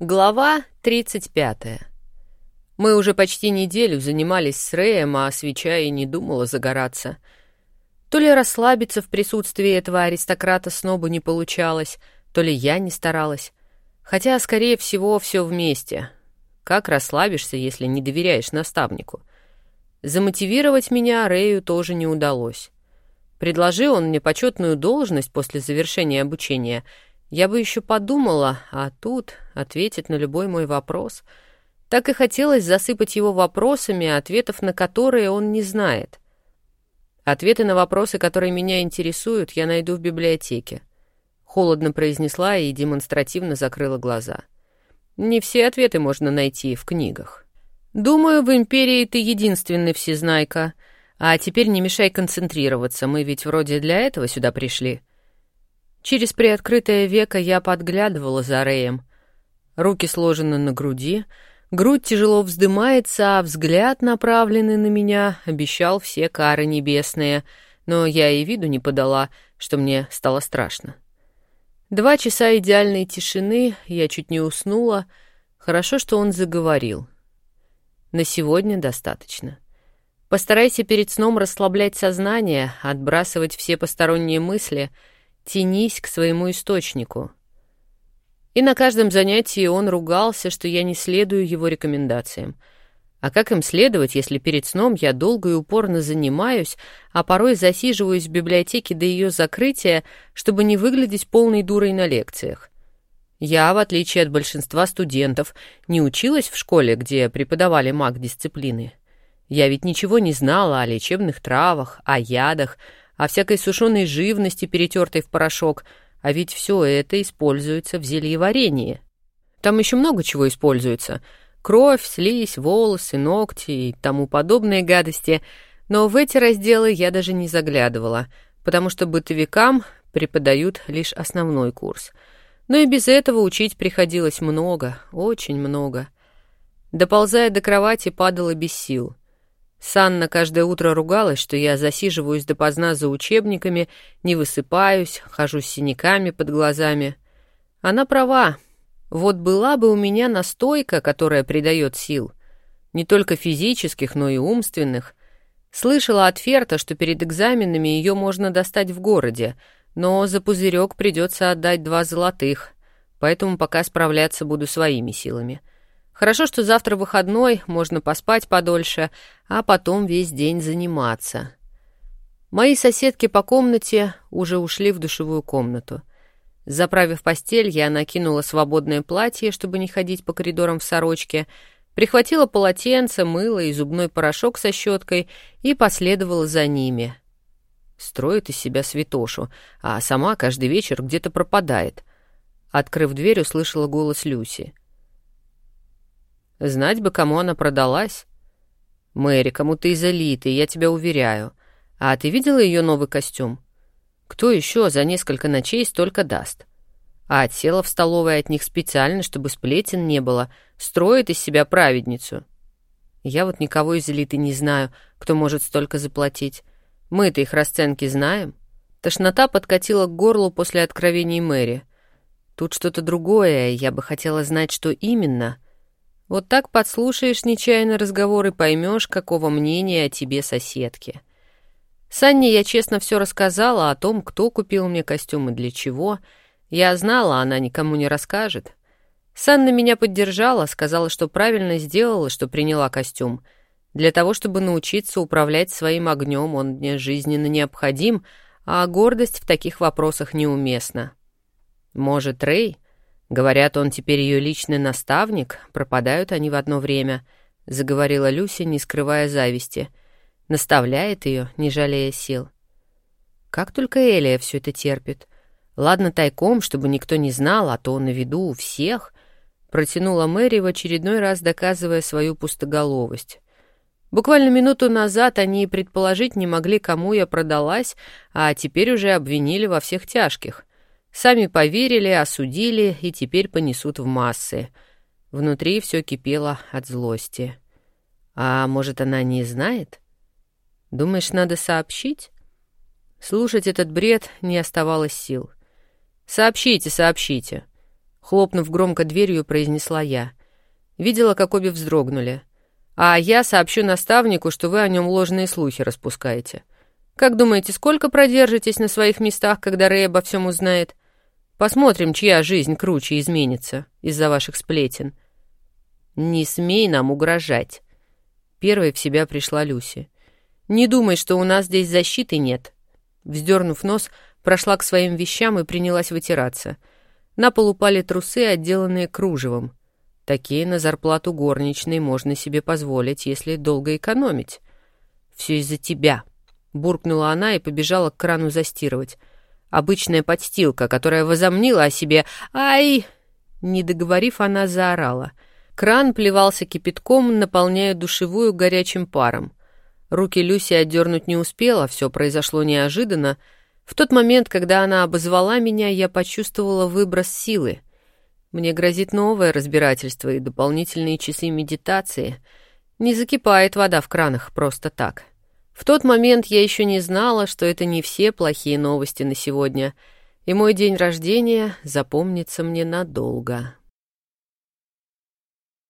Глава 35. Мы уже почти неделю занимались с Рэем, а свеча и не думала загораться. То ли расслабиться в присутствии этого аристократа-сноба не получалось, то ли я не старалась. Хотя, скорее всего, все вместе. Как расслабишься, если не доверяешь наставнику? Замотивировать меня Рэю тоже не удалось. Предложил он мне почетную должность после завершения обучения — я бы еще подумала, а тут ответит на любой мой вопрос. Так и хотелось засыпать его вопросами, ответов на которые он не знает. Ответы на вопросы, которые меня интересуют, я найду в библиотеке. Холодно произнесла и демонстративно закрыла глаза. Не все ответы можно найти в книгах. Думаю, в Империи ты единственный всезнайка. А теперь не мешай концентрироваться, мы ведь вроде для этого сюда пришли. Через приоткрытое веко я подглядывала за Рэем. Руки сложены на груди, грудь тяжело вздымается, а взгляд, направленный на меня, обещал все кары небесные, но я и виду не подала, что мне стало страшно. Два часа идеальной тишины, я чуть не уснула. Хорошо, что он заговорил. На сегодня достаточно. Постарайся перед сном расслаблять сознание, отбрасывать все посторонние мысли — тянись к своему источнику. И на каждом занятии он ругался, что я не следую его рекомендациям. А как им следовать, если перед сном я долго и упорно занимаюсь, а порой засиживаюсь в библиотеке до ее закрытия, чтобы не выглядеть полной дурой на лекциях? Я, в отличие от большинства студентов, не училась в школе, где преподавали маг-дисциплины. Я ведь ничего не знала о лечебных травах, о ядах, о всякой сушеной живности, перетертой в порошок, а ведь все это используется в зельеварении. Там еще много чего используется. Кровь, слизь, волосы, ногти и тому подобные гадости. Но в эти разделы я даже не заглядывала, потому что бытовикам преподают лишь основной курс. Но и без этого учить приходилось много, очень много. Доползая до кровати, падала без сил. Санна каждое утро ругалась, что я засиживаюсь допоздна за учебниками, не высыпаюсь, хожу с синяками под глазами. Она права. Вот была бы у меня настойка, которая придает сил. Не только физических, но и умственных. Слышала от Ферта, что перед экзаменами ее можно достать в городе, но за пузырек придется отдать два золотых, поэтому пока справляться буду своими силами. — Хорошо, что завтра выходной, можно поспать подольше, а потом весь день заниматься. Мои соседки по комнате уже ушли в душевую комнату. Заправив постель, я накинула свободное платье, чтобы не ходить по коридорам в сорочке, прихватила полотенце, мыло и зубной порошок со щеткой и последовала за ними. Строит из себя святошу, а сама каждый вечер где-то пропадает. Открыв дверь, услышала голос Люси — Знать бы, кому она продалась. Мэри, кому-то из элиты, я тебя уверяю. А ты видела ее новый костюм? Кто еще за несколько ночей столько даст? А отсела в столовой от них специально, чтобы сплетен не было, строит из себя праведницу. Я вот никого из элиты не знаю, кто может столько заплатить. Мы-то их расценки знаем. Тошнота подкатила к горлу после откровений Мэри. Тут что-то другое, я бы хотела знать, что именно — вот так подслушаешь нечаянно разговор и поймешь, какого мнения о тебе соседки. Санне я честно все рассказала о том, кто купил мне костюм и для чего. Я знала, она никому не расскажет. Санна меня поддержала, сказала, что правильно сделала, что приняла костюм. Для того, чтобы научиться управлять своим огнем, он мне жизненно необходим, а гордость в таких вопросах неуместна. Может, Рэй Говорят, он теперь ее личный наставник, пропадают они в одно время, заговорила Люся, не скрывая зависти. Наставляет ее, не жалея сил. Как только Элия все это терпит. Ладно тайком, чтобы никто не знал, а то на виду у всех, протянула Мэри в очередной раз, доказывая свою пустоголовость. Буквально минуту назад они и предположить не могли, кому я продалась, а теперь уже обвинили во всех тяжких. Сами поверили, осудили и теперь понесут в массы. Внутри все кипело от злости. А может, она не знает? Думаешь, надо сообщить? Слушать этот бред не оставалось сил. «Сообщите, сообщите», — Хлопнув громко дверью, произнесла я. Видела, как обе вздрогнули. А я сообщу наставнику, что вы о нем ложные слухи распускаете. Как думаете, сколько продержитесь на своих местах, когда Рэй обо всем узнает? Посмотрим, чья жизнь круче изменится из-за ваших сплетен. Не смей нам угрожать. Первой в себя пришла Люси. Не думай, что у нас здесь защиты нет. Вздернув нос, прошла к своим вещам и принялась вытираться. На пол упали трусы, отделанные кружевом. Такие на зарплату горничной можно себе позволить, если долго экономить. «Все из-за тебя», — буркнула она и побежала к крану застирывать. Обычная подстилка, которая возомнила о себе «Ай!» Не договорив, она заорала. Кран плевался кипятком, наполняя душевую горячим паром. Руки Люси отдернуть не успела, все произошло неожиданно. В тот момент, когда она обозвала меня, я почувствовала выброс силы — мне грозит новое разбирательство и дополнительные часы медитации. Не закипает вода в кранах просто так. В тот момент я еще не знала, что это не все плохие новости на сегодня, и мой день рождения запомнится мне надолго.